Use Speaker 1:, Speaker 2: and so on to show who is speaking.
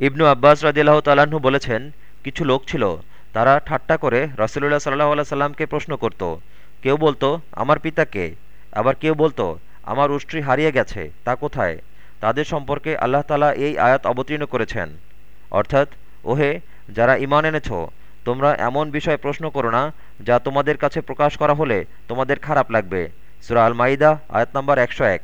Speaker 1: ইবনু আব্বাস রাজিল্লাহ তালাহু বলেছেন, কিছু লোক ছিল, তারা ঠাট্টা করে রসুল্লাহ সাল্লাহ আল্লাহ সাল্লামকে প্রশ্ন করত। কেউ বলতো, আমার পিতা কে? আবার কেউ বলতো, আমার উষ্ট্রি হারিয়ে গেছে, তা কোথায়? তাদের সম্পর্কে আল্লাহ তালা এই আয়াত অবতীর্ণ করেছেন। অর্থাৎ, ওহে, যারা ইমান এনেছ, তোমরা এমন বিষয়ে প্রশ্ন করো না, যা তোমাদের কাছে প্রকাশ করা হলে তোমাদের খারাপ লাগবে। সুরা আল মাইদা আয়াত নম্বর একশো এক।